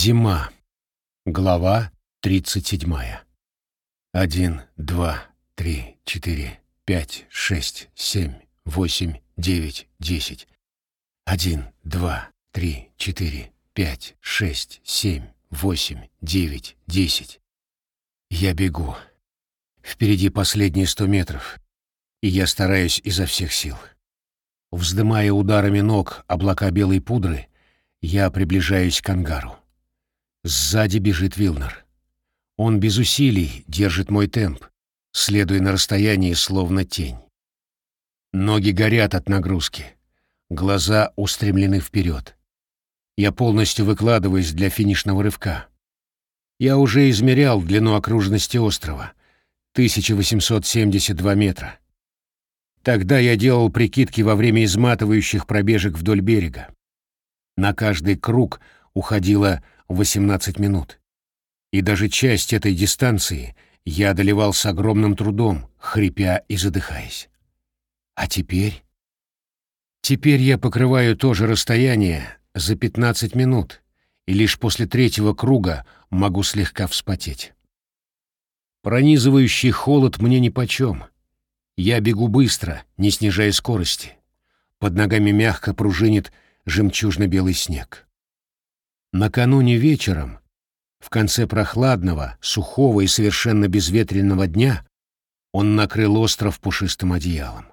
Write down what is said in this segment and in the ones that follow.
Зима. Глава 37. Один, два, три, четыре, пять, шесть, семь, восемь, девять, десять. Один, два, три, четыре, пять, шесть, семь, восемь, девять, десять. Я бегу. Впереди последние сто метров, и я стараюсь изо всех сил. Вздымая ударами ног облака белой пудры, я приближаюсь к ангару. Сзади бежит Вилнер. Он без усилий держит мой темп, следуя на расстоянии, словно тень. Ноги горят от нагрузки, глаза устремлены вперед. Я полностью выкладываюсь для финишного рывка. Я уже измерял длину окружности острова — 1872 метра. Тогда я делал прикидки во время изматывающих пробежек вдоль берега. На каждый круг уходило 18 минут. И даже часть этой дистанции я одолевал с огромным трудом, хрипя и задыхаясь. А теперь? Теперь я покрываю то же расстояние за 15 минут, и лишь после третьего круга могу слегка вспотеть. Пронизывающий холод мне нипочем. Я бегу быстро, не снижая скорости. Под ногами мягко пружинит жемчужно-белый снег. Накануне вечером, в конце прохладного, сухого и совершенно безветренного дня, он накрыл остров пушистым одеялом.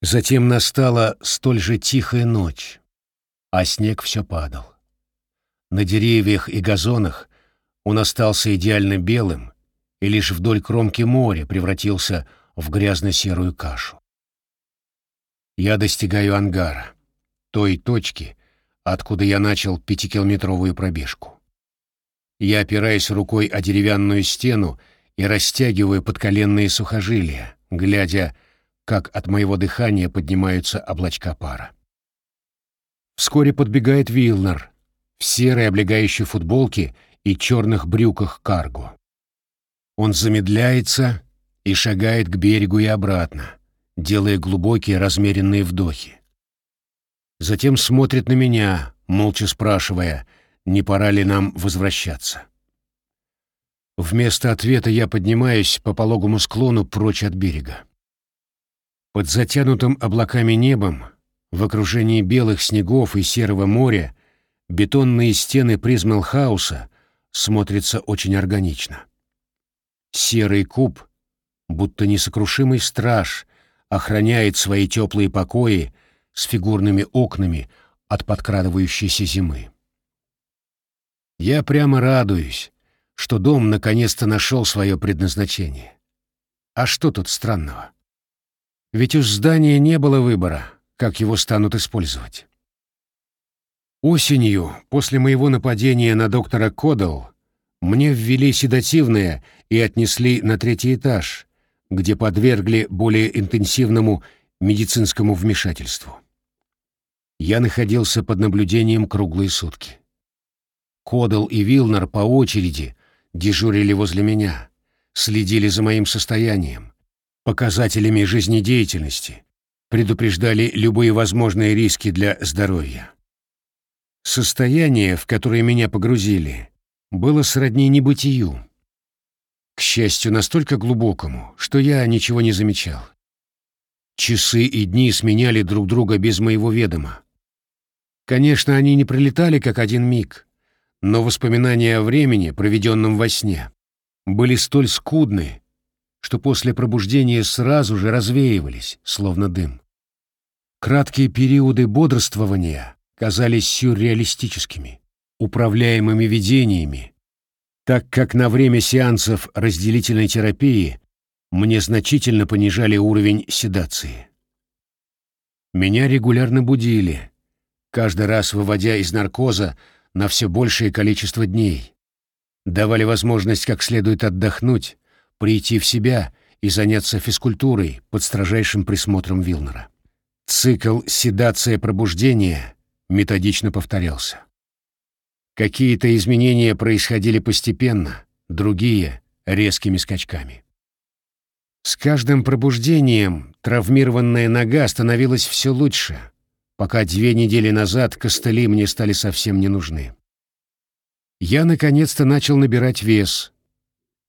Затем настала столь же тихая ночь, а снег все падал. На деревьях и газонах он остался идеально белым и лишь вдоль кромки моря превратился в грязно-серую кашу. Я достигаю ангара, той точки, откуда я начал пятикилометровую пробежку. Я опираюсь рукой о деревянную стену и растягиваю подколенные сухожилия, глядя, как от моего дыхания поднимаются облачка пара. Вскоре подбегает Вилнер в серой облегающей футболке и черных брюках карго. Он замедляется и шагает к берегу и обратно, делая глубокие размеренные вдохи. Затем смотрит на меня, молча спрашивая, не пора ли нам возвращаться. Вместо ответа я поднимаюсь по пологому склону прочь от берега. Под затянутым облаками небом, в окружении белых снегов и серого моря, бетонные стены Призмелхауса смотрятся очень органично. Серый куб, будто несокрушимый страж, охраняет свои теплые покои с фигурными окнами от подкрадывающейся зимы. Я прямо радуюсь, что дом наконец-то нашел свое предназначение. А что тут странного? Ведь у здания не было выбора, как его станут использовать. Осенью, после моего нападения на доктора Кодал, мне ввели седативное и отнесли на третий этаж, где подвергли более интенсивному медицинскому вмешательству я находился под наблюдением круглые сутки. Кодал и Вилнер по очереди дежурили возле меня, следили за моим состоянием, показателями жизнедеятельности, предупреждали любые возможные риски для здоровья. Состояние, в которое меня погрузили, было сродни небытию. К счастью, настолько глубокому, что я ничего не замечал. Часы и дни сменяли друг друга без моего ведома. Конечно, они не пролетали как один миг, но воспоминания о времени, проведенном во сне, были столь скудны, что после пробуждения сразу же развеивались, словно дым. Краткие периоды бодрствования казались сюрреалистическими, управляемыми видениями, так как на время сеансов разделительной терапии мне значительно понижали уровень седации. Меня регулярно будили, каждый раз выводя из наркоза на все большее количество дней. Давали возможность как следует отдохнуть, прийти в себя и заняться физкультурой под строжайшим присмотром Вилнера. Цикл седация-пробуждение методично повторялся. Какие-то изменения происходили постепенно, другие — резкими скачками. С каждым пробуждением травмированная нога становилась все лучше — пока две недели назад костыли мне стали совсем не нужны. Я наконец-то начал набирать вес.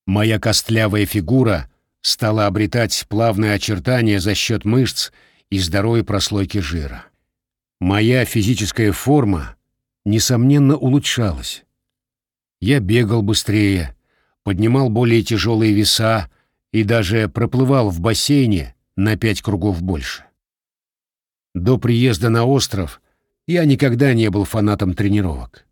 Моя костлявая фигура стала обретать плавные очертания за счет мышц и здоровой прослойки жира. Моя физическая форма, несомненно, улучшалась. Я бегал быстрее, поднимал более тяжелые веса и даже проплывал в бассейне на пять кругов больше. До приезда на остров я никогда не был фанатом тренировок.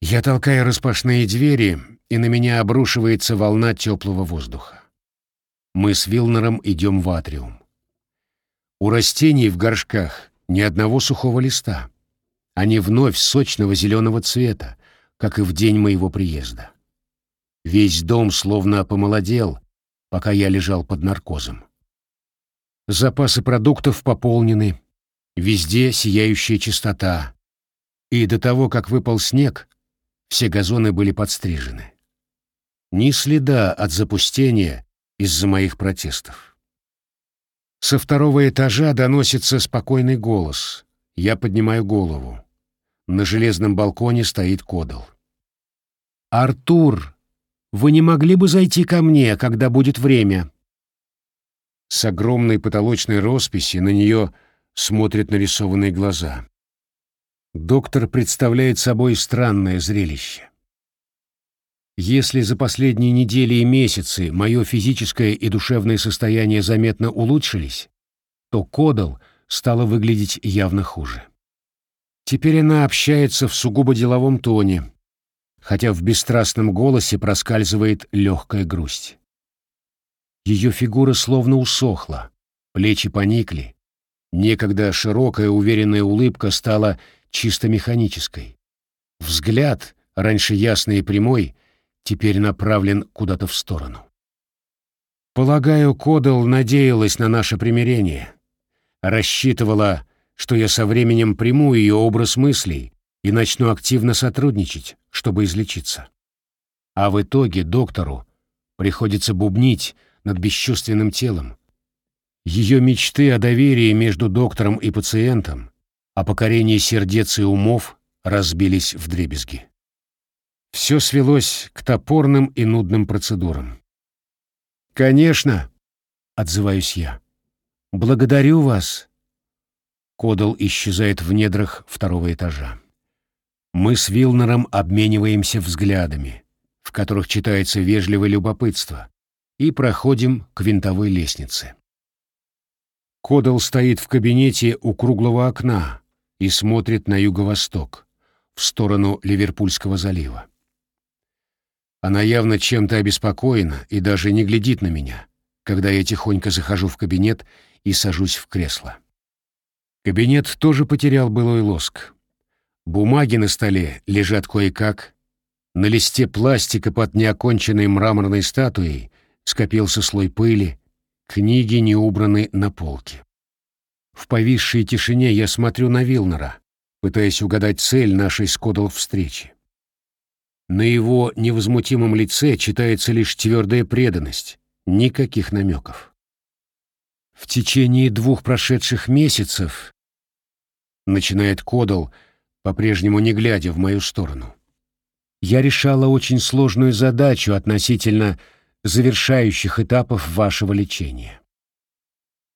Я толкаю распашные двери, и на меня обрушивается волна теплого воздуха. Мы с Вилнером идем в атриум. У растений в горшках ни одного сухого листа. Они вновь сочного зеленого цвета, как и в день моего приезда. Весь дом словно помолодел, пока я лежал под наркозом. Запасы продуктов пополнены, везде сияющая чистота. И до того, как выпал снег, все газоны были подстрижены. Ни следа от запустения из-за моих протестов. Со второго этажа доносится спокойный голос. Я поднимаю голову. На железном балконе стоит Кодал. «Артур, вы не могли бы зайти ко мне, когда будет время?» С огромной потолочной росписи на нее смотрят нарисованные глаза. Доктор представляет собой странное зрелище. Если за последние недели и месяцы мое физическое и душевное состояние заметно улучшились, то Кодал стала выглядеть явно хуже. Теперь она общается в сугубо деловом тоне, хотя в бесстрастном голосе проскальзывает легкая грусть. Ее фигура словно усохла, плечи поникли, некогда широкая уверенная улыбка стала чисто механической. Взгляд, раньше ясный и прямой, теперь направлен куда-то в сторону. Полагаю, Кодал надеялась на наше примирение, рассчитывала, что я со временем приму ее образ мыслей и начну активно сотрудничать, чтобы излечиться. А в итоге доктору приходится бубнить над бесчувственным телом. Ее мечты о доверии между доктором и пациентом, о покорении сердец и умов разбились в дребезги. Все свелось к топорным и нудным процедурам. «Конечно», — отзываюсь я. «Благодарю вас». Кодал исчезает в недрах второго этажа. Мы с Вилнером обмениваемся взглядами, в которых читается вежливое любопытство, и проходим к винтовой лестнице. Кодал стоит в кабинете у круглого окна и смотрит на юго-восток, в сторону Ливерпульского залива. Она явно чем-то обеспокоена и даже не глядит на меня, когда я тихонько захожу в кабинет и сажусь в кресло. Кабинет тоже потерял былой лоск. Бумаги на столе лежат кое-как. На листе пластика под неоконченной мраморной статуей скопился слой пыли, книги не убраны на полке. В повисшей тишине я смотрю на Вилнера, пытаясь угадать цель нашей скодал встречи. На его невозмутимом лице читается лишь твердая преданность, никаких намеков. В течение двух прошедших месяцев, начинает Кодал, по-прежнему не глядя в мою сторону, я решала очень сложную задачу относительно завершающих этапов вашего лечения.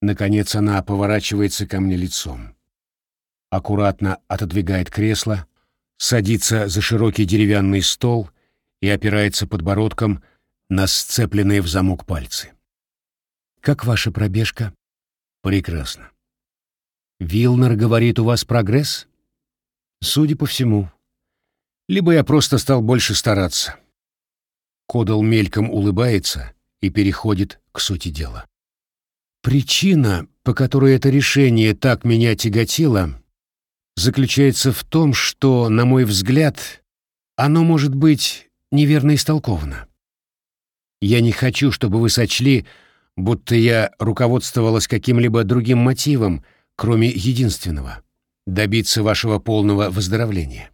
Наконец она поворачивается ко мне лицом. Аккуратно отодвигает кресло, садится за широкий деревянный стол и опирается подбородком на сцепленные в замок пальцы. «Как ваша пробежка?» «Прекрасно». «Вилнер говорит, у вас прогресс?» «Судя по всему. Либо я просто стал больше стараться». Кодал мельком улыбается и переходит к сути дела. Причина, по которой это решение так меня тяготило, заключается в том, что, на мой взгляд, оно может быть неверно истолковано. Я не хочу, чтобы вы сочли, будто я руководствовалась каким-либо другим мотивом, кроме единственного — добиться вашего полного выздоровления.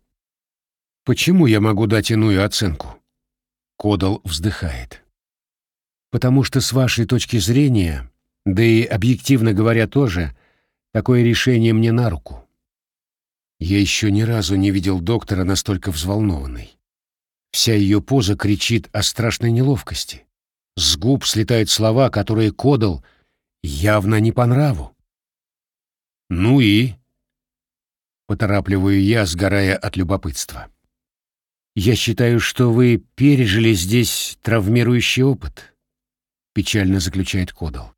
Почему я могу дать иную оценку? Кодал вздыхает. Потому что с вашей точки зрения, да и объективно говоря тоже, такое решение мне на руку. Я еще ни разу не видел доктора настолько взволнованной. Вся ее поза кричит о страшной неловкости. С губ слетают слова, которые Кодал явно не по нраву. «Ну и?» — поторапливаю я, сгорая от любопытства. «Я считаю, что вы пережили здесь травмирующий опыт», — печально заключает Кодал.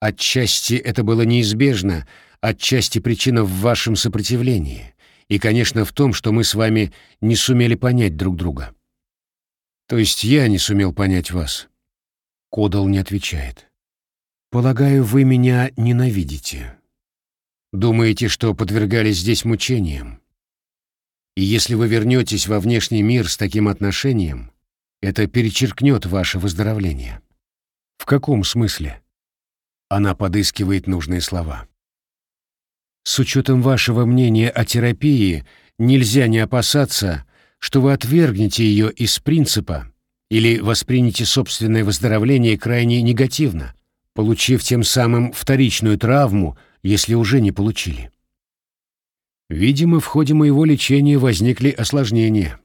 «Отчасти это было неизбежно, отчасти причина в вашем сопротивлении, и, конечно, в том, что мы с вами не сумели понять друг друга». «То есть я не сумел понять вас?» Кодал не отвечает. «Полагаю, вы меня ненавидите. Думаете, что подвергались здесь мучениям? И если вы вернетесь во внешний мир с таким отношением, это перечеркнет ваше выздоровление. В каком смысле? Она подыскивает нужные слова. С учетом вашего мнения о терапии, нельзя не опасаться, что вы отвергнете ее из принципа или воспримете собственное выздоровление крайне негативно, получив тем самым вторичную травму, если уже не получили. Видимо, в ходе моего лечения возникли осложнения.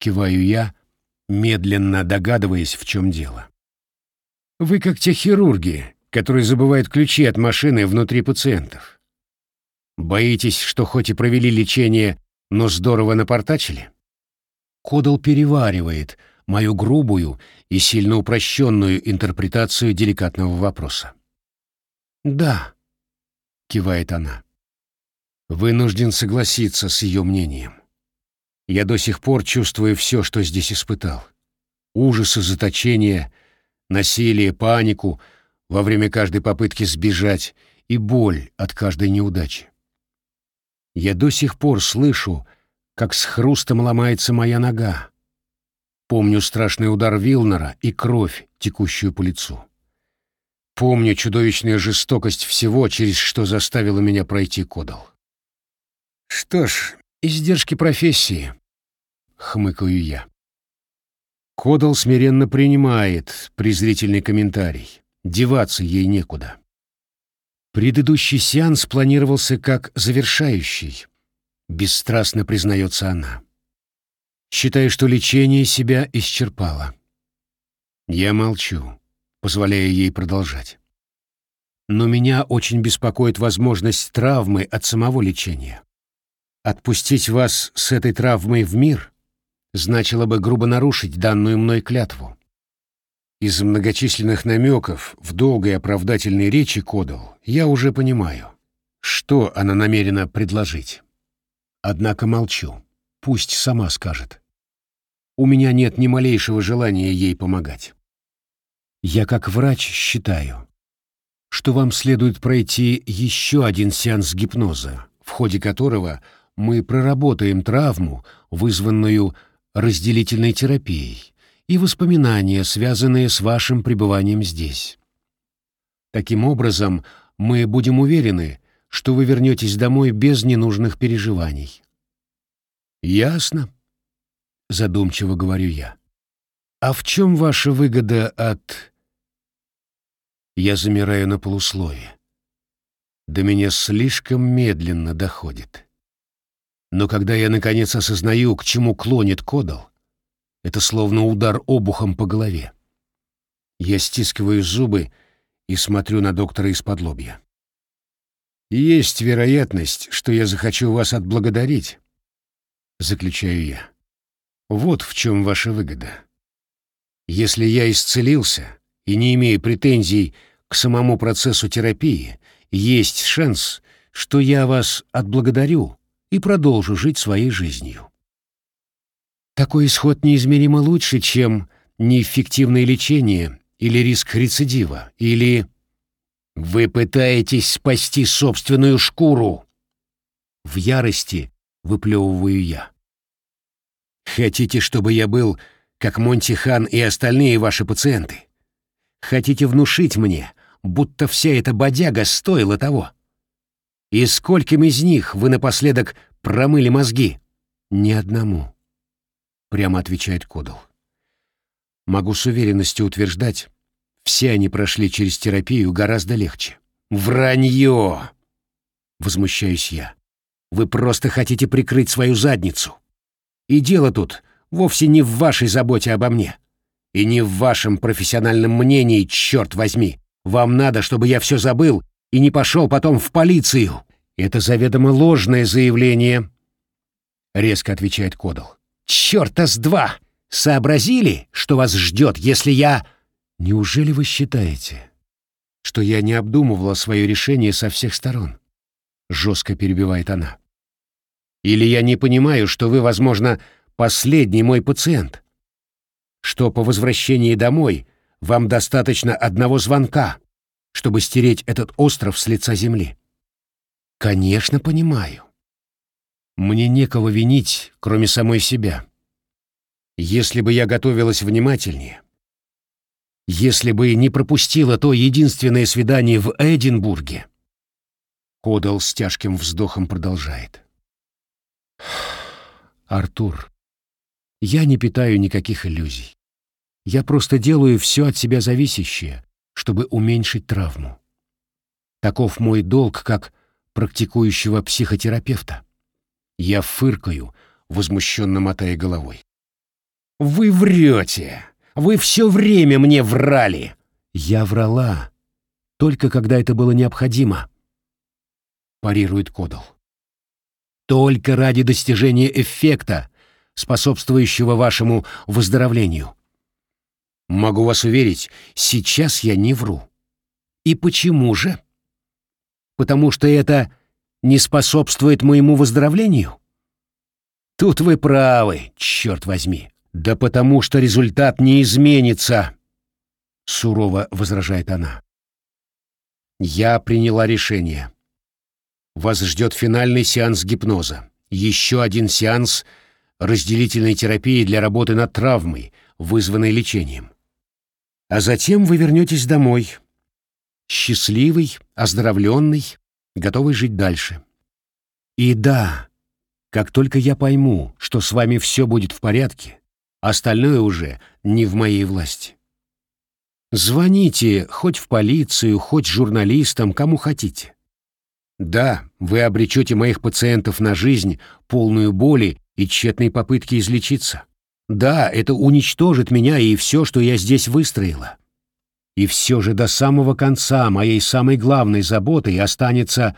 Киваю я, медленно догадываясь, в чем дело. Вы как те хирурги, которые забывают ключи от машины внутри пациентов. Боитесь, что хоть и провели лечение, но здорово напортачили? Кодал переваривает мою грубую и сильно упрощенную интерпретацию деликатного вопроса. «Да», — кивает она. Вынужден согласиться с ее мнением. Я до сих пор чувствую все, что здесь испытал. Ужасы заточения, насилие, панику во время каждой попытки сбежать и боль от каждой неудачи. Я до сих пор слышу, как с хрустом ломается моя нога. Помню страшный удар Вилнера и кровь, текущую по лицу. Помню чудовищную жестокость всего, через что заставила меня пройти Кодал. Что ж, издержки профессии, хмыкаю я. Кодал смиренно принимает презрительный комментарий. Деваться ей некуда. Предыдущий сеанс планировался как завершающий, бесстрастно признается она. Считаю, что лечение себя исчерпало. Я молчу, позволяя ей продолжать. Но меня очень беспокоит возможность травмы от самого лечения. Отпустить вас с этой травмой в мир значило бы грубо нарушить данную мной клятву. Из многочисленных намеков в долгой оправдательной речи Кодал я уже понимаю, что она намерена предложить. Однако молчу, пусть сама скажет. У меня нет ни малейшего желания ей помогать. Я как врач считаю, что вам следует пройти еще один сеанс гипноза, в ходе которого – мы проработаем травму, вызванную разделительной терапией, и воспоминания, связанные с вашим пребыванием здесь. Таким образом, мы будем уверены, что вы вернетесь домой без ненужных переживаний. Ясно, задумчиво говорю я. А в чем ваша выгода от... Я замираю на полуслове. До меня слишком медленно доходит. Но когда я наконец осознаю, к чему клонит Кодал, это словно удар обухом по голове. Я стискиваю зубы и смотрю на доктора из-под лобья. «Есть вероятность, что я захочу вас отблагодарить», — заключаю я. «Вот в чем ваша выгода. Если я исцелился и не имею претензий к самому процессу терапии, есть шанс, что я вас отблагодарю и продолжу жить своей жизнью. Такой исход неизмеримо лучше, чем неэффективное лечение или риск рецидива, или «Вы пытаетесь спасти собственную шкуру!» В ярости выплевываю я. «Хотите, чтобы я был, как Монти Хан и остальные ваши пациенты? Хотите внушить мне, будто вся эта бодяга стоила того?» И скольким из них вы напоследок промыли мозги? Ни одному. Прямо отвечает Кодал. Могу с уверенностью утверждать, все они прошли через терапию гораздо легче. Вранье! Возмущаюсь я. Вы просто хотите прикрыть свою задницу. И дело тут вовсе не в вашей заботе обо мне. И не в вашем профессиональном мнении, черт возьми. Вам надо, чтобы я все забыл и не пошел потом в полицию. Это заведомо ложное заявление, — резко отвечает Кодал. Черта с два! Сообразили, что вас ждет, если я... Неужели вы считаете, что я не обдумывала свое решение со всех сторон? Жестко перебивает она. Или я не понимаю, что вы, возможно, последний мой пациент? Что по возвращении домой вам достаточно одного звонка, чтобы стереть этот остров с лица земли? Конечно, понимаю. Мне некого винить, кроме самой себя. Если бы я готовилась внимательнее, если бы не пропустила то единственное свидание в Эдинбурге, Кодал с тяжким вздохом продолжает. Артур, я не питаю никаких иллюзий. Я просто делаю все от себя зависящее, чтобы уменьшить травму. Таков мой долг как практикующего психотерапевта. Я фыркаю, возмущенно мотая головой. «Вы врете! Вы все время мне врали!» «Я врала, только когда это было необходимо», — парирует Кодал. «Только ради достижения эффекта, способствующего вашему выздоровлению. Могу вас уверить, сейчас я не вру. И почему же?» потому что это не способствует моему выздоровлению? Тут вы правы, черт возьми. Да потому что результат не изменится, сурово возражает она. Я приняла решение. Вас ждет финальный сеанс гипноза. Еще один сеанс разделительной терапии для работы над травмой, вызванной лечением. А затем вы вернетесь домой счастливый, оздоровленный, готовый жить дальше. И да, как только я пойму, что с вами все будет в порядке, остальное уже не в моей власти. Звоните хоть в полицию, хоть журналистам, кому хотите. Да, вы обречете моих пациентов на жизнь, полную боли и тщетной попытки излечиться. Да, это уничтожит меня и все, что я здесь выстроила. И все же до самого конца моей самой главной заботой останется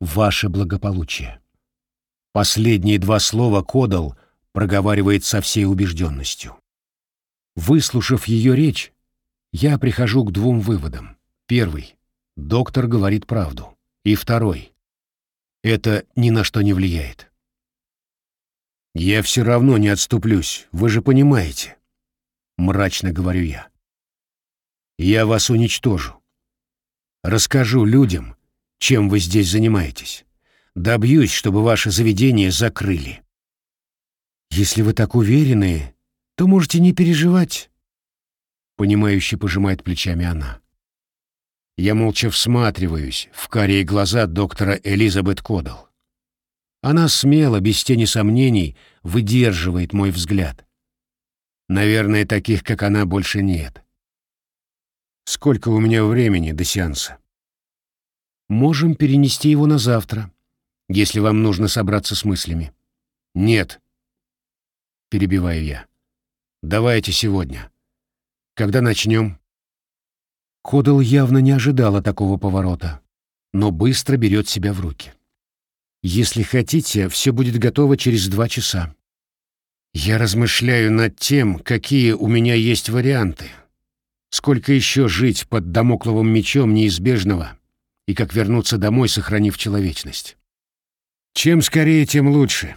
ваше благополучие. Последние два слова Кодал проговаривает со всей убежденностью. Выслушав ее речь, я прихожу к двум выводам. Первый — доктор говорит правду. И второй — это ни на что не влияет. «Я все равно не отступлюсь, вы же понимаете», — мрачно говорю я. Я вас уничтожу. Расскажу людям, чем вы здесь занимаетесь. Добьюсь, чтобы ваше заведение закрыли. Если вы так уверены, то можете не переживать. Понимающе пожимает плечами она. Я молча всматриваюсь в карие глаза доктора Элизабет Кодал. Она смело, без тени сомнений, выдерживает мой взгляд. Наверное, таких, как она, больше нет. Сколько у меня времени до сеанса? Можем перенести его на завтра, если вам нужно собраться с мыслями. Нет. Перебиваю я. Давайте сегодня. Когда начнем? Кодал явно не ожидала такого поворота, но быстро берет себя в руки. Если хотите, все будет готово через два часа. Я размышляю над тем, какие у меня есть варианты, Сколько еще жить под домокловым мечом неизбежного и как вернуться домой, сохранив человечность? Чем скорее, тем лучше.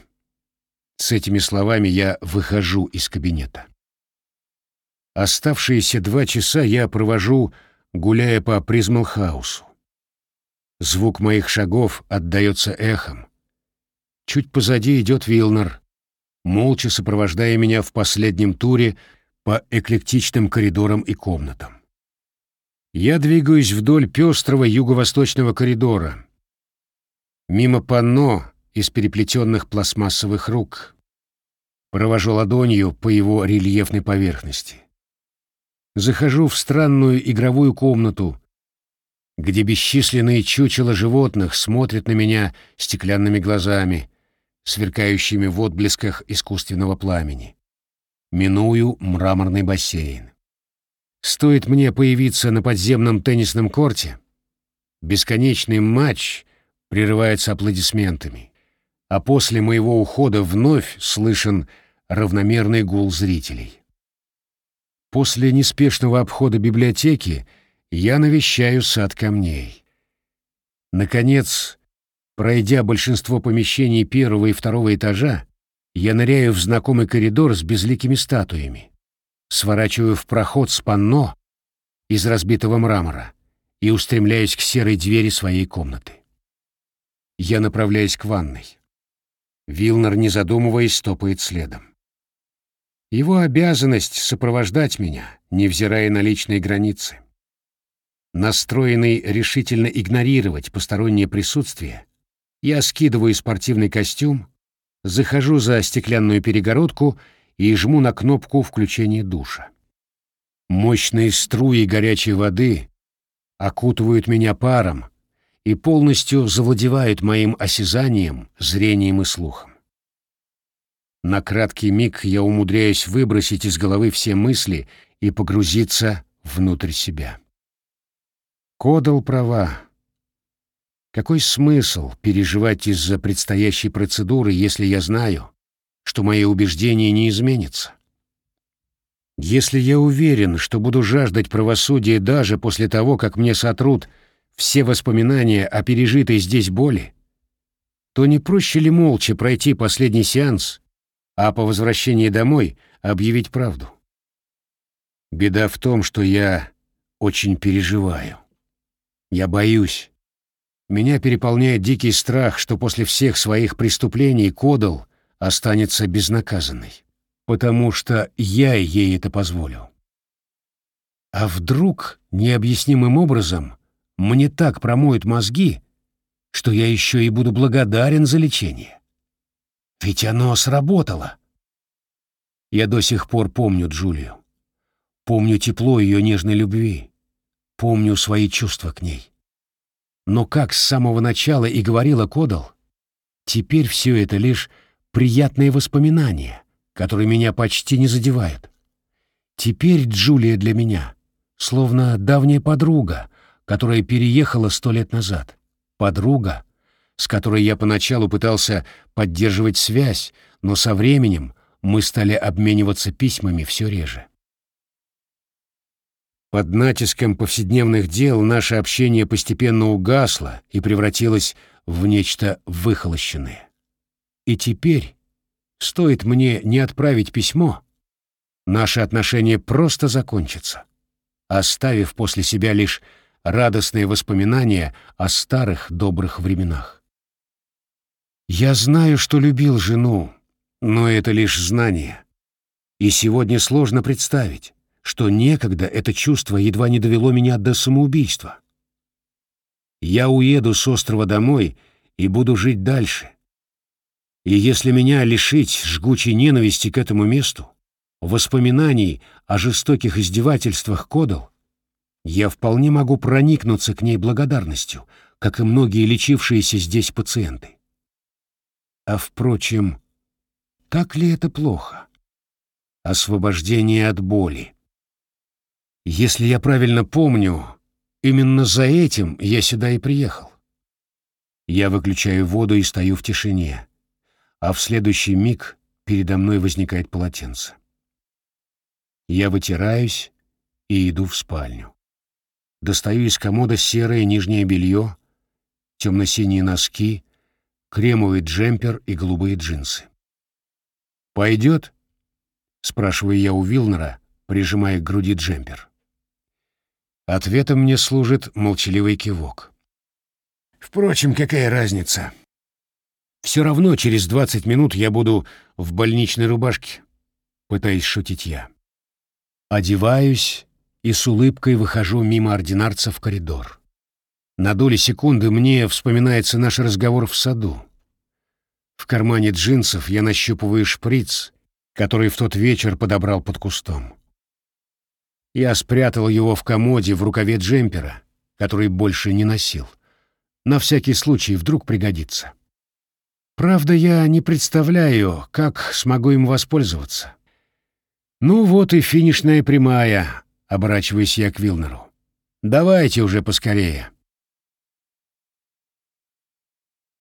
С этими словами я выхожу из кабинета. Оставшиеся два часа я провожу, гуляя по Призмалхаусу. Звук моих шагов отдается эхом. Чуть позади идет Вилнер, молча сопровождая меня в последнем туре по эклектичным коридорам и комнатам. Я двигаюсь вдоль пестрого юго-восточного коридора, мимо панно из переплетенных пластмассовых рук, провожу ладонью по его рельефной поверхности. Захожу в странную игровую комнату, где бесчисленные чучела животных смотрят на меня стеклянными глазами, сверкающими в отблесках искусственного пламени. миную мраморный бассейн. Стоит мне появиться на подземном теннисном корте, бесконечный матч прерывается аплодисментами, а после моего ухода вновь слышен равномерный гул зрителей. После неспешного обхода библиотеки я навещаю сад камней. Наконец, пройдя большинство помещений первого и второго этажа, я ныряю в знакомый коридор с безликими статуями, сворачиваю в проход с панно из разбитого мрамора и устремляюсь к серой двери своей комнаты. Я направляюсь к ванной. Вилнер, не задумываясь, стопает следом. Его обязанность сопровождать меня, невзирая на личные границы. Настроенный решительно игнорировать постороннее присутствие, я скидываю спортивный костюм, захожу за стеклянную перегородку и жму на кнопку включения душа. Мощные струи горячей воды окутывают меня паром и полностью завладевают моим осязанием, зрением и слухом. На краткий миг я умудряюсь выбросить из головы все мысли и погрузиться внутрь себя. Кодал права. Какой смысл переживать из-за предстоящей процедуры, если я знаю, что мои убеждения не изменятся? Если я уверен, что буду жаждать правосудия даже после того, как мне сотрут все воспоминания о пережитой здесь боли, то не проще ли молча пройти последний сеанс а по возвращении домой объявить правду. Беда в том, что я очень переживаю. Я боюсь. Меня переполняет дикий страх, что после всех своих преступлений Кодал останется безнаказанной, потому что я ей это позволю. А вдруг необъяснимым образом мне так промоют мозги, что я еще и буду благодарен за лечение? Ведь оно сработало. Я до сих пор помню Джулию. Помню тепло ее нежной любви. Помню свои чувства к ней. Но как с самого начала и говорила Кодал, теперь все это лишь приятные воспоминания, которые меня почти не задевают. Теперь Джулия для меня словно давняя подруга, которая переехала сто лет назад. Подруга, с которой я поначалу пытался поддерживать связь, но со временем мы стали обмениваться письмами все реже. Под натиском повседневных дел наше общение постепенно угасло и превратилось в нечто выхолощенное. И теперь, стоит мне не отправить письмо, наши отношения просто закончатся, оставив после себя лишь радостные воспоминания о старых добрых временах. Я знаю, что любил жену, но это лишь знание. И сегодня сложно представить, что некогда это чувство едва не довело меня до самоубийства. Я уеду с острова домой и буду жить дальше. И если меня лишить жгучей ненависти к этому месту, воспоминаний о жестоких издевательствах Кодал, я вполне могу проникнуться к ней благодарностью, как и многие лечившиеся здесь пациенты. А впрочем, так ли это плохо? Освобождение от боли. Если я правильно помню, именно за этим я сюда и приехал. Я выключаю воду и стою в тишине, а в следующий миг передо мной возникает полотенце. Я вытираюсь и иду в спальню. Достаю из комода серое нижнее белье, темно-синие носки, кремовый джемпер и голубые джинсы. «Пойдет?» — спрашиваю я у Вилнера, прижимая к груди джемпер. Ответом мне служит молчаливый кивок. Впрочем, какая разница? Все равно через двадцать минут я буду в больничной рубашке, пытаясь шутить я. Одеваюсь и с улыбкой выхожу мимо ординарца в коридор. На доли секунды мне вспоминается наш разговор в саду. В кармане джинсов я нащупываю шприц, который в тот вечер подобрал под кустом. Я спрятал его в комоде в рукаве джемпера, который больше не носил. На всякий случай вдруг пригодится. Правда, я не представляю, как смогу им воспользоваться. «Ну вот и финишная прямая», — оборачиваюсь я к Вилнеру. «Давайте уже поскорее».